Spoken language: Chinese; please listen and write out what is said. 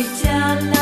回家了。